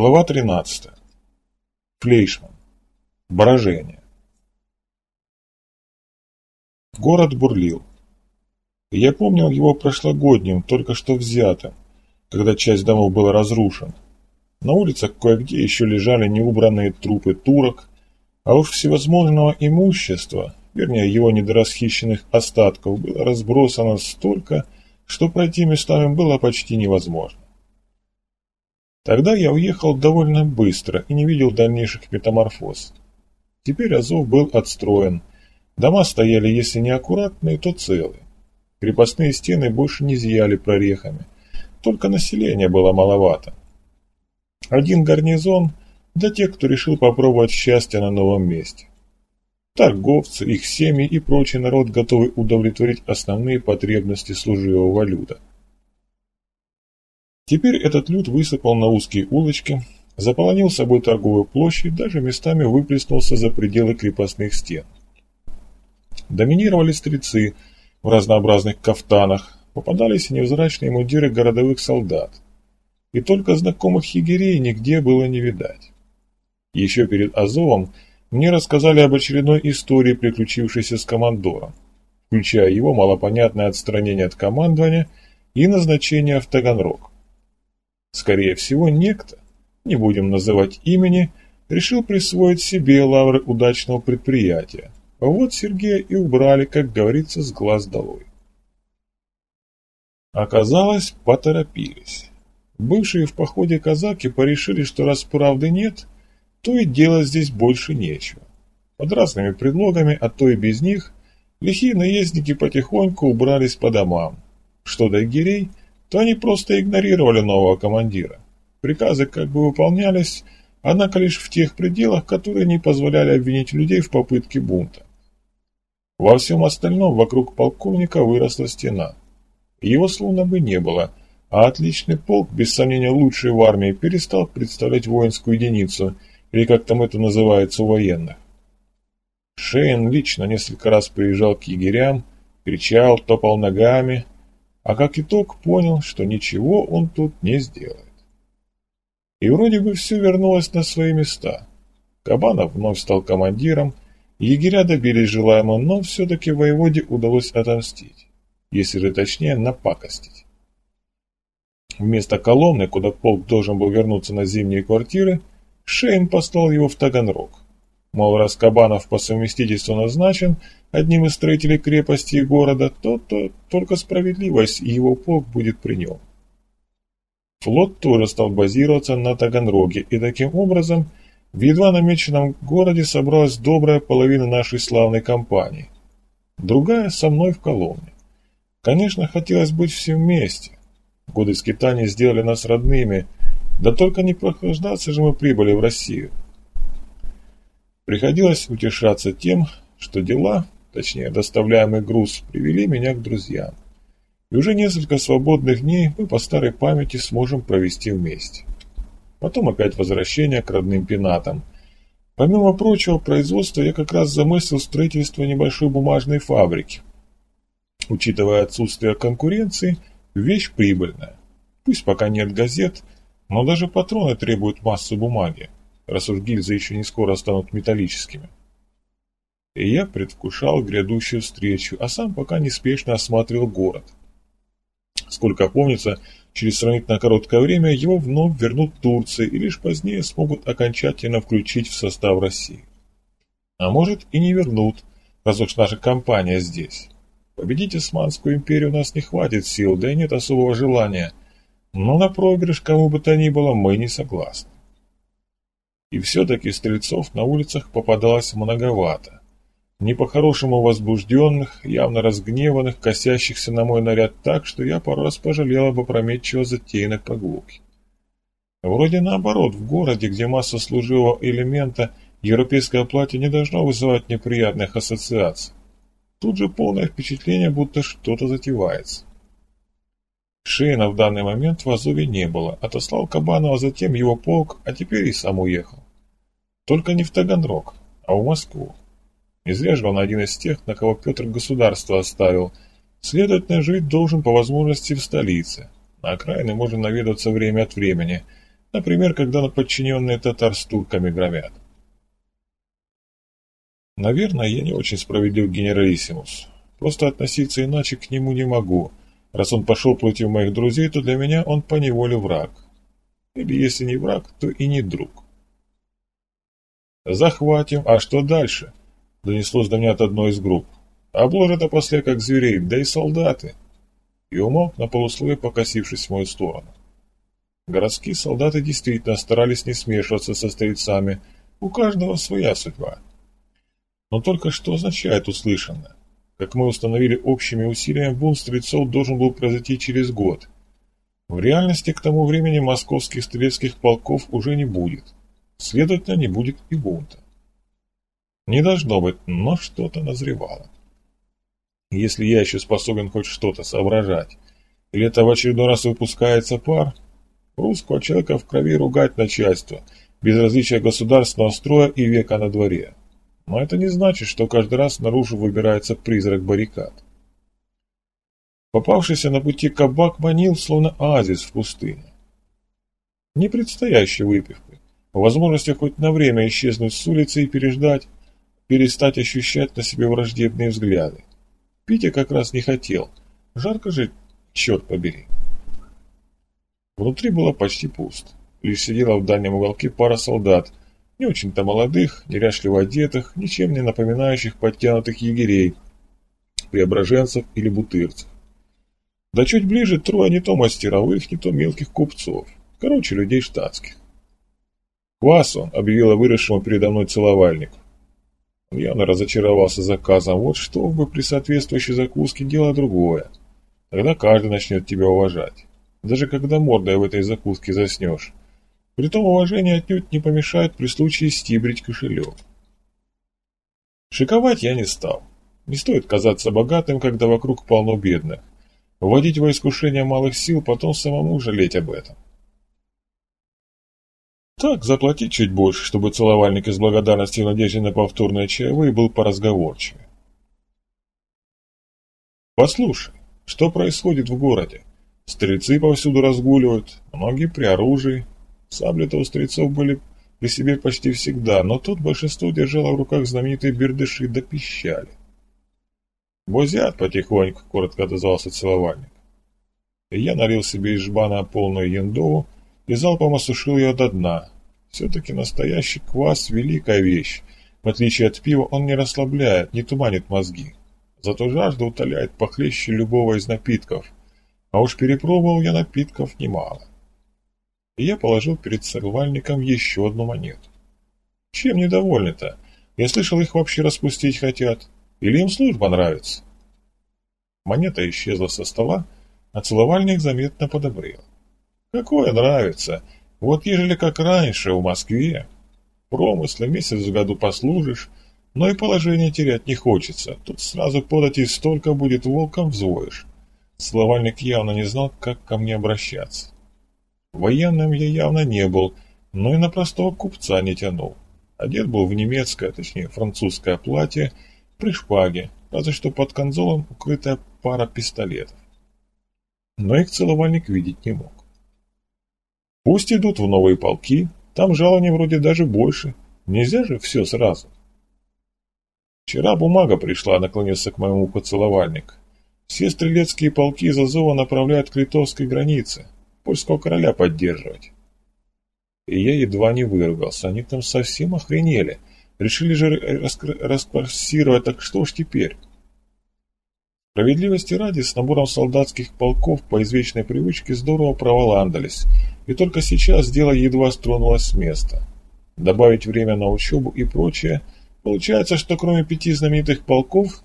Глава 13. Флейшман. Брожение. Город бурлил. Я помнил его прошлогодним, только что взятым, когда часть домов была разрушена. На улицах кое-где еще лежали неубранные трупы турок, а уж всевозможного имущества, вернее его недорасхищенных остатков, было разбросано столько, что пройти местами было почти невозможно. Тогда я уехал довольно быстро и не видел дальнейших метаморфоз. Теперь Азов был отстроен. Дома стояли, если не аккуратные, то целые. Крепостные стены больше не зияли прорехами. Только населения было маловато. Один гарнизон для тех, кто решил попробовать счастье на новом месте. Торговцы, их семьи и прочий народ готовы удовлетворить основные потребности служивого люда – Теперь этот люд высыпал на узкие улочки, заполонил собой торговую площадь, даже местами выплеснулся за пределы крепостных стен. Доминировали стрельцы в разнообразных кафтанах, попадались и невзрачные мундиры городовых солдат. И только знакомых егерей нигде было не видать. Еще перед Азовом мне рассказали об очередной истории, приключившейся с командором, включая его малопонятное отстранение от командования и назначение в Таганрог. Скорее всего, некто, не будем называть имени, решил присвоить себе лавры удачного предприятия. Вот Сергея и убрали, как говорится, с глаз долой. Оказалось, поторопились. Бывшие в походе казаки порешили, что раз правды нет, то и делать здесь больше нечего. Под разными предлогами, а то и без них, лихие наездники потихоньку убрались по домам. Что до егерей, то они просто игнорировали нового командира. Приказы как бы выполнялись, однако лишь в тех пределах, которые не позволяли обвинить людей в попытке бунта. Во всем остальном вокруг полковника выросла стена. Его словно бы не было, а отличный полк, без сомнения лучший в армии, перестал представлять воинскую единицу, или как там это называется у военных. Шейн лично несколько раз приезжал к егерям, кричал, топал ногами, а как итог понял, что ничего он тут не сделает. И вроде бы все вернулось на свои места. Кабанов вновь стал командиром, егеря добились желаемого, но все-таки воеводе удалось отомстить, если же точнее напакостить. Вместо Коломны, куда полк должен был вернуться на зимние квартиры, Шейн послал его в Таганрог. Мол, раз Кабанов по совместительству назначен одним из строителей крепости и города, то, то только справедливость и его полк будет при нем. Флот тоже стал базироваться на Таганроге, и таким образом в едва намеченном городе собралась добрая половина нашей славной компании. Другая со мной в Коломне. Конечно, хотелось быть все вместе. Годы скитаний сделали нас родными, да только не прохлаждаться же мы прибыли в Россию. Приходилось утешаться тем, что дела, точнее доставляемый груз, привели меня к друзьям. И уже несколько свободных дней мы по старой памяти сможем провести вместе. Потом опять возвращение к родным пенатам. Помимо прочего производства, я как раз замыслил строительство небольшой бумажной фабрики. Учитывая отсутствие конкуренции, вещь прибыльная. Пусть пока нет газет, но даже патроны требуют массу бумаги раз уж гильзы еще не скоро станут металлическими. И я предвкушал грядущую встречу, а сам пока неспешно осматривал город. Сколько помнится, через сравнительно короткое время его вновь вернут Турции и лишь позднее смогут окончательно включить в состав России. А может и не вернут, раз уж наша компания здесь. Победить Османскую империю у нас не хватит сил, да и нет особого желания. Но на проигрыш кому бы то ни было мы не согласны. И все-таки стрельцов на улицах попадалось многовато. Не по-хорошему возбужденных, явно разгневанных, косящихся на мой наряд так, что я пару раз пожалел об опрометчиво затеянной прогулке. Вроде наоборот, в городе, где масса служивого элемента, европейское платье не должно вызывать неприятных ассоциаций. Тут же полное впечатление, будто что-то затевается. Шейна в данный момент в Азове не было, отослал Кабанова, затем его полк, а теперь и сам уехал. Только не в Таганрог, а в Москву. Не зря же он один из тех, на кого Петр государство оставил. Следовательно, жить должен по возможности в столице. На окраины можно наведаться время от времени. Например, когда подчиненные татар с турками громят. Наверное, я не очень справедлив генералиссимус. Просто относиться иначе к нему не могу. Раз он пошел против моих друзей, то для меня он поневоле враг. Или если не враг, то и не друг. «Захватим, а что дальше?» — донеслось до меня от одной из групп. «Обложат после как зверей, да и солдаты!» И умолк на полусловие, покосившись в мою сторону. Городские солдаты действительно старались не смешиваться со стрельцами, у каждого своя судьба. Но только что означает услышанное? Как мы установили общими усилиями, бунт стрельцов должен был произойти через год. В реальности к тому времени московских стрелецких полков уже не будет. Следовательно, не будет и бунта. Не должно быть, но что-то назревало. Если я еще способен хоть что-то соображать, или это в очередной раз выпускается пар, русского человека в крови ругать начальство, без различия государственного строя и века на дворе. Но это не значит, что каждый раз наружу выбирается призрак баррикад. Попавшийся на пути кабак манил, словно оазис в пустыне. Не предстоящей выпивкой, возможностью хоть на время исчезнуть с улицы и переждать, перестать ощущать на себе враждебные взгляды. Пить я как раз не хотел. Жарко же, черт побери. Внутри было почти пусто. Лишь сидела в дальнем уголке пара солдат, не очень-то молодых, неряшливо одетых, ничем не напоминающих подтянутых егерей, преображенцев или бутырцев. Да чуть ближе трое не то мастеровых, не то мелких купцов. Короче, людей штатских. «Квас он!» — объявила выросшему передо мной целовальник. Явно разочаровался заказом. Вот что бы при соответствующей закуске дело другое. Тогда каждый начнет тебя уважать. Даже когда мордой в этой закуске заснешь. Притом уважение отнюдь не помешает при случае стибрить кошелек. Шиковать я не стал. Не стоит казаться богатым, когда вокруг полно бедных. Вводить во искушение малых сил, потом самому жалеть об этом. Так, заплатить чуть больше, чтобы целовальник из благодарности и надежды на повторное чаевые был поразговорчивее. Послушай, что происходит в городе? Стрельцы повсюду разгуливают, многие при оружии, Сабли-то у стрельцов были при себе почти всегда, но тут большинство держало в руках знаменитые бердыши до пищали. «Бузят потихоньку», — коротко отозвался целовальник. Я налил себе из жбана полную яндову и залпом осушил ее до дна. Все-таки настоящий квас — великая вещь. В отличие от пива, он не расслабляет, не туманит мозги. Зато жажда утоляет похлеще любого из напитков. А уж перепробовал я напитков немало и я положил перед сорвальником еще одну монету. Чем недовольны-то? Я слышал, их вообще распустить хотят. Или им служба нравится? Монета исчезла со стола, а целовальник заметно подобрел. Какое нравится? Вот ежели как раньше в Москве. Промыслы месяц в году послужишь, но и положение терять не хочется. Тут сразу подать и столько будет, волком взвоишь. Словальник явно не знал, как ко мне обращаться. Военным я явно не был, но и на простого купца не тянул. Одет был в немецкое, точнее французское платье, при шпаге, разве что под конзолом укрытая пара пистолетов. Но их целовальник видеть не мог. Пусть идут в новые полки, там жалования вроде даже больше, нельзя же все сразу. Вчера бумага пришла, наклонился к моему поцеловальник. Все стрелецкие полки из Азова направляют к литовской границе польского короля поддерживать. И я едва не выругался, они там совсем охренели. Решили же раскварсировать, так что ж теперь? Справедливости ради, с набором солдатских полков по извечной привычке здорово проволандались, и только сейчас дело едва стронулось с места. Добавить время на учебу и прочее, получается, что кроме пяти знаменитых полков,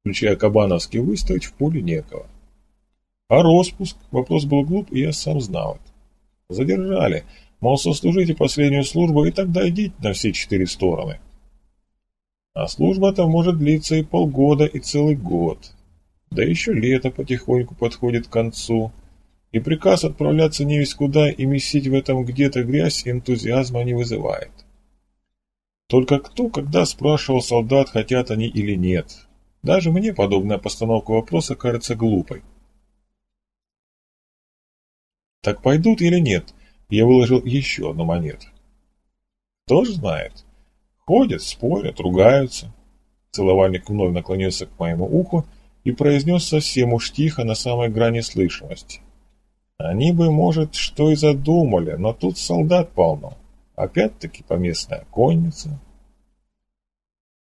включая Кабановский, выставить в поле некого. А распуск? Вопрос был глуп, и я сам знал это. Задержали. Мол, сослужите последнюю службу, и тогда идите на все четыре стороны. А служба-то может длиться и полгода, и целый год. Да еще лето потихоньку подходит к концу. И приказ отправляться не весь куда и месить в этом где-то грязь энтузиазма не вызывает. Только кто, когда спрашивал солдат, хотят они или нет. Даже мне подобная постановка вопроса кажется глупой. Так пойдут или нет? я выложил еще одну монету. Кто ж знает. Ходят, спорят, ругаются. Целовальник вновь наклонился к моему уху и произнес совсем уж тихо на самой грани слышимости. Они бы, может, что и задумали, но тут солдат полно. Опять-таки поместная конница.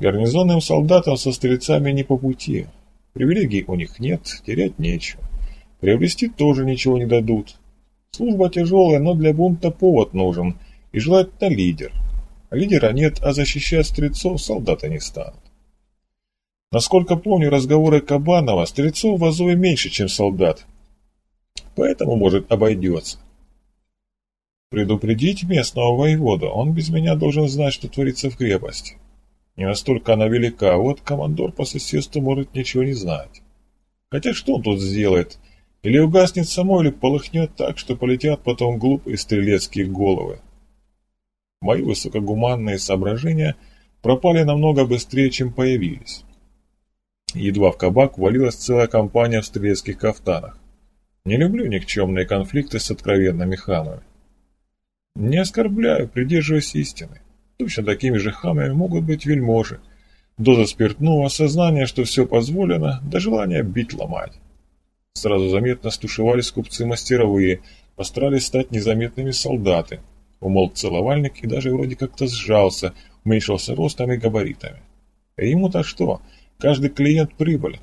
Гарнизонным солдатам со стрельцами не по пути. Привилегий у них нет, терять нечего. Приобрести тоже ничего не дадут. Служба тяжелая, но для бунта повод нужен, и желательно лидер. Лидера нет, а защищать стрельцов солдаты не станут. Насколько помню разговоры Кабанова, стрельцов в Азове меньше, чем солдат. Поэтому, может, обойдется. Предупредить местного воевода, он без меня должен знать, что творится в крепости. Не настолько она велика, а вот командор по соседству может ничего не знать. Хотя что он тут сделает? Или угаснет само, или полыхнет так, что полетят потом глупые стрелецкие головы. Мои высокогуманные соображения пропали намного быстрее, чем появились. Едва в кабак валилась целая компания в стрелецких кафтанах. Не люблю никчемные конфликты с откровенными хамами. Не оскорбляю, придерживаясь истины. Точно такими же хамами могут быть вельможи. Доза спиртного, осознание, что все позволено, до желания бить ломать. Сразу заметно стушевались купцы-мастеровые, постарались стать незаметными солдаты. Умолк целовальник и даже вроде как-то сжался, уменьшился ростом и габаритами. И ему-то что? Каждый клиент прибыль.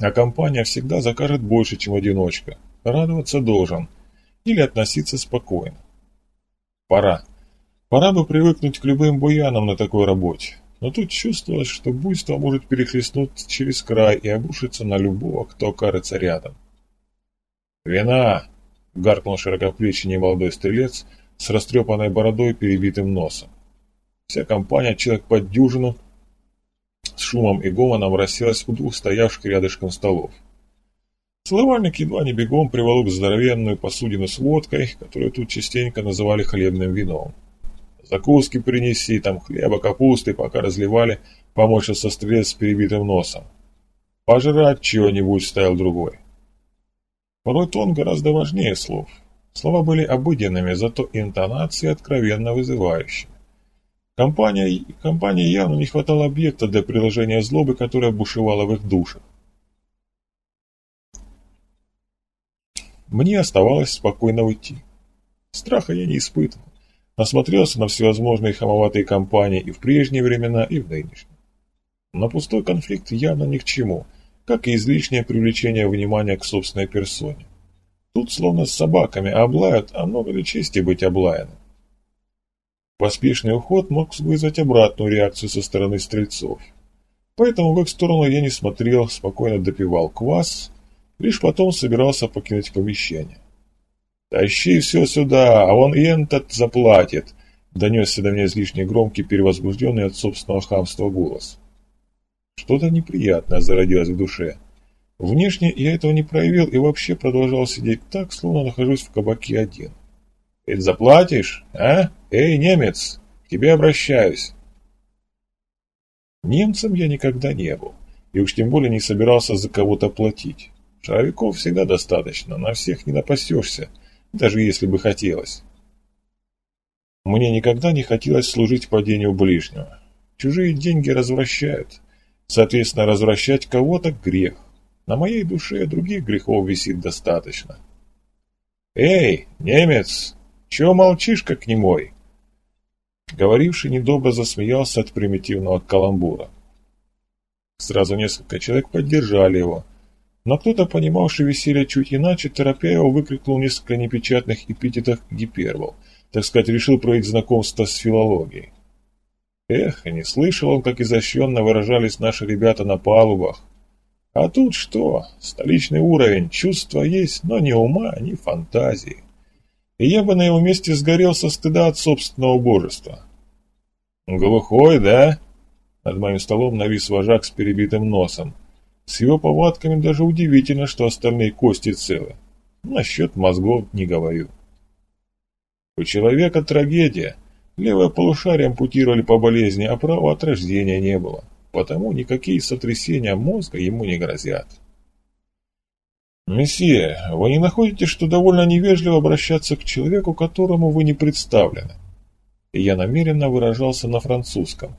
А компания всегда закажет больше, чем одиночка. Радоваться должен. Или относиться спокойно. Пора. Пора бы привыкнуть к любым буянам на такой работе. Но тут чувствовалось, что буйство может перехлестнуть через край и обрушиться на любого, кто окажется рядом. «Вина!» — гаркнул широкоплечий немолодой стрелец с растрепанной бородой и перебитым носом. Вся компания, человек под дюжину, с шумом и гомоном расселась у двух стоявших рядышком столов. Словальник едва не бегом приволок здоровенную посудину с водкой, которую тут частенько называли хлебным вином. Закуски принеси, там хлеба, капусты, пока разливали, помочился стрелец с перебитым носом. Пожрать чего-нибудь ставил другой. Порой тон гораздо важнее слов. Слова были обыденными, зато интонации откровенно вызывающими. Компания, компании явно не хватало объекта для приложения злобы, которая бушевала в их душах. Мне оставалось спокойно уйти. Страха я не испытывал. Насмотрелся на всевозможные хамоватые компании и в прежние времена, и в нынешние. Но пустой конфликт явно ни к чему, как и излишнее привлечение внимания к собственной персоне. Тут словно с собаками облают, а много ли чести быть облаянным. Поспешный уход мог вызвать обратную реакцию со стороны стрельцов. Поэтому в их сторону я не смотрел, спокойно допивал квас, лишь потом собирался покинуть помещение. «Тащи все сюда, а он и этот заплатит», — донесся до меня излишне громкий, перевозбужденный от собственного хамства голос. Что-то неприятное зародилось в душе. Внешне я этого не проявил и вообще продолжал сидеть так, словно нахожусь в кабаке один. «Ведь заплатишь, а?» «Эй, немец, к тебе обращаюсь!» Немцем я никогда не был, и уж тем более не собирался за кого-то платить. Шаровиков всегда достаточно, на всех не напасешься, даже если бы хотелось. Мне никогда не хотелось служить падению ближнего. Чужие деньги развращают. Соответственно, развращать кого-то – грех. На моей душе других грехов висит достаточно. «Эй, немец, чего молчишь, как немой?» Говоривший недобро засмеялся от примитивного каламбура. Сразу несколько человек поддержали его, но кто-то, понимавший веселье чуть иначе, торопя его, выкрикнул несколько непечатных эпитетов гипербол, так сказать, решил проявить знакомство с филологией. Эх, не слышал он, как изощренно выражались наши ребята на палубах. А тут что? Столичный уровень, чувства есть, но ни ума, ни фантазии и я бы на его месте сгорел со стыда от собственного божества. «Глухой, да?» Над моим столом навис вожак с перебитым носом. С его повадками даже удивительно, что остальные кости целы. Насчет мозгов не говорю. У человека трагедия. Левое полушарие ампутировали по болезни, а права от рождения не было. Потому никакие сотрясения мозга ему не грозят. «Месье, вы не находите, что довольно невежливо обращаться к человеку, которому вы не представлены?» Я намеренно выражался на французском.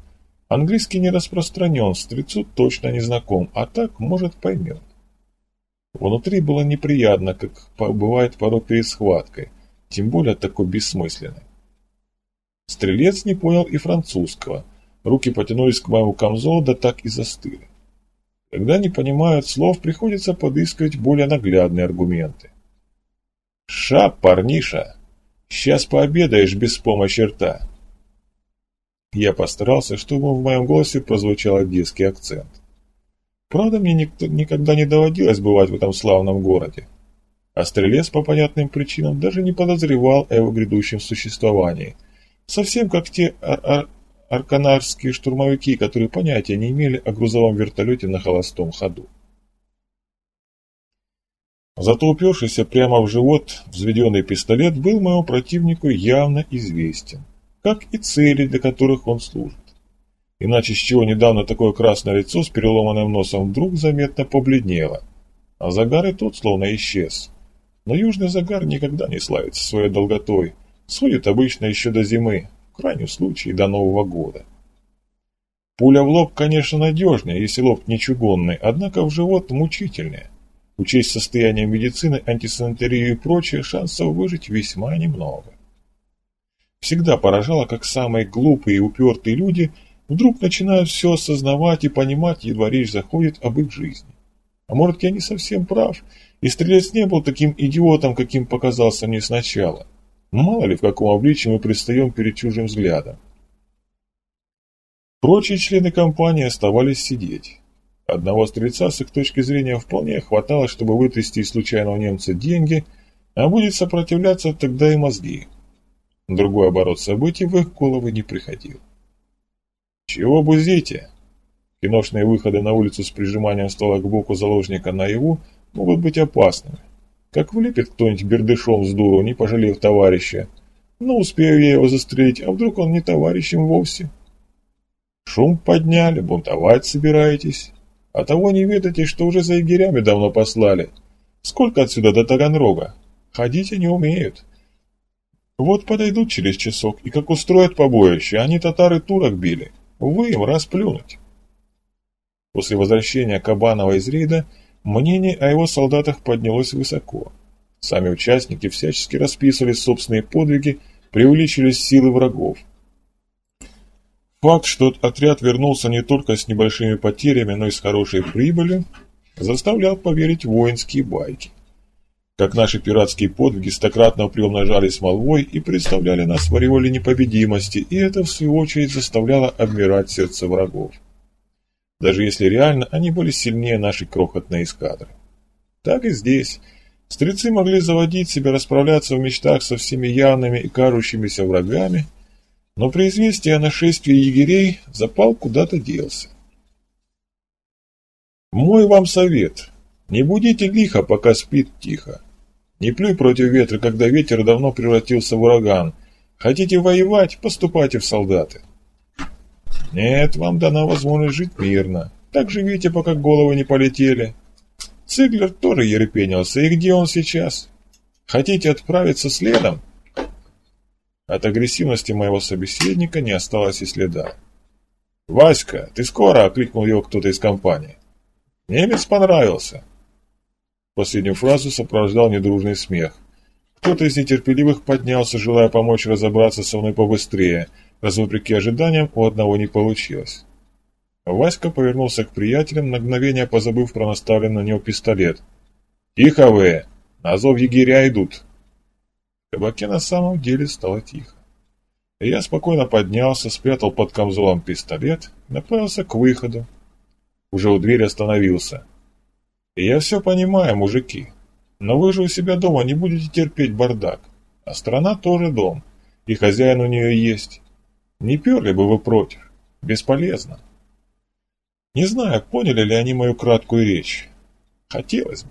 Английский не распространен, стрельцу точно не знаком, а так, может, поймет. Внутри было неприятно, как бывает порой перед схваткой, тем более такой бессмысленной. Стрелец не понял и французского. Руки потянулись к моему камзолу, да так и застыли. Когда не понимают слов, приходится подыскивать более наглядные аргументы. «Ша, парниша! Сейчас пообедаешь без помощи рта!» Я постарался, чтобы в моем голосе прозвучал одесский акцент. Правда, мне никто, никогда не доводилось бывать в этом славном городе. А Стрелец по понятным причинам даже не подозревал о его грядущем существовании. Совсем как те ар ар арканарские штурмовики, которые понятия не имели о грузовом вертолете на холостом ходу. Зато упершийся прямо в живот взведенный пистолет был моему противнику явно известен, как и цели, для которых он служит. Иначе с чего недавно такое красное лицо с переломанным носом вдруг заметно побледнело, а загар и тот словно исчез. Но южный загар никогда не славится своей долготой, сходит обычно еще до зимы, в крайнем случае до Нового года. Пуля в лоб, конечно, надежнее, если лоб не чугунный, однако в живот мучительнее. Учесть состояние медицины, антисанитарию и прочее, шансов выжить весьма немного. Всегда поражало, как самые глупые и упертые люди вдруг начинают все осознавать и понимать, едва речь заходит об их жизни. А может, я не совсем прав, и Стрелец не был таким идиотом, каким показался мне сначала. Мало ли, в каком обличии мы предстаем перед чужим взглядом. Прочие члены компании оставались сидеть. Одного стрельца с их точки зрения вполне хватало, чтобы вытрясти из случайного немца деньги, а будет сопротивляться тогда и мозги. Другой оборот событий в их головы не приходил. «Чего бузите?» Киношные выходы на улицу с прижиманием стола к боку заложника наяву могут быть опасными. Как влепит кто-нибудь бердышом с дуру, не пожалев товарища. Ну, успею я его застрелить, а вдруг он не товарищем вовсе? Шум подняли, бунтовать собираетесь. А того не ведаете, что уже за егерями давно послали. Сколько отсюда до Таганрога? Ходить они умеют. Вот подойдут через часок, и как устроят побоище, они татары турок били. Вы им расплюнуть. После возвращения Кабанова из рейда Мнение о его солдатах поднялось высоко. Сами участники всячески расписывали собственные подвиги, преувеличились силы врагов. Факт, что отряд вернулся не только с небольшими потерями, но и с хорошей прибылью, заставлял поверить воинские байки. Как наши пиратские подвиги стократно приумножались молвой и представляли нас в ореоле непобедимости, и это, в свою очередь, заставляло обмирать сердце врагов даже если реально они были сильнее нашей крохотной эскадры. Так и здесь. Стрельцы могли заводить себя, расправляться в мечтах со всеми явными и кажущимися врагами, но при известии о нашествии егерей запал куда-то делся. Мой вам совет. Не будите лихо, пока спит тихо. Не плюй против ветра, когда ветер давно превратился в ураган. Хотите воевать, поступайте в солдаты. Нет, вам дана возможность жить мирно. Так живите, пока головы не полетели. Циглер тоже ерепенился, и где он сейчас? Хотите отправиться следом? От агрессивности моего собеседника не осталось и следа. «Васька, ты скоро?» — окликнул его кто-то из компании. «Немец понравился». Последнюю фразу сопровождал недружный смех. Кто-то из нетерпеливых поднялся, желая помочь разобраться со мной побыстрее — вопреки ожиданиям у одного не получилось. Васька повернулся к приятелям, на мгновение позабыв про наставленный на него пистолет. «Тихо вы! На зов егеря идут!» В кабаке на самом деле стало тихо. Я спокойно поднялся, спрятал под камзолом пистолет направился к выходу. Уже у двери остановился. Я все понимаю, мужики, но вы же у себя дома не будете терпеть бардак, а страна тоже дом, и хозяин у нее есть. Не перли бы вы против. Бесполезно. Не знаю, поняли ли они мою краткую речь. Хотелось бы.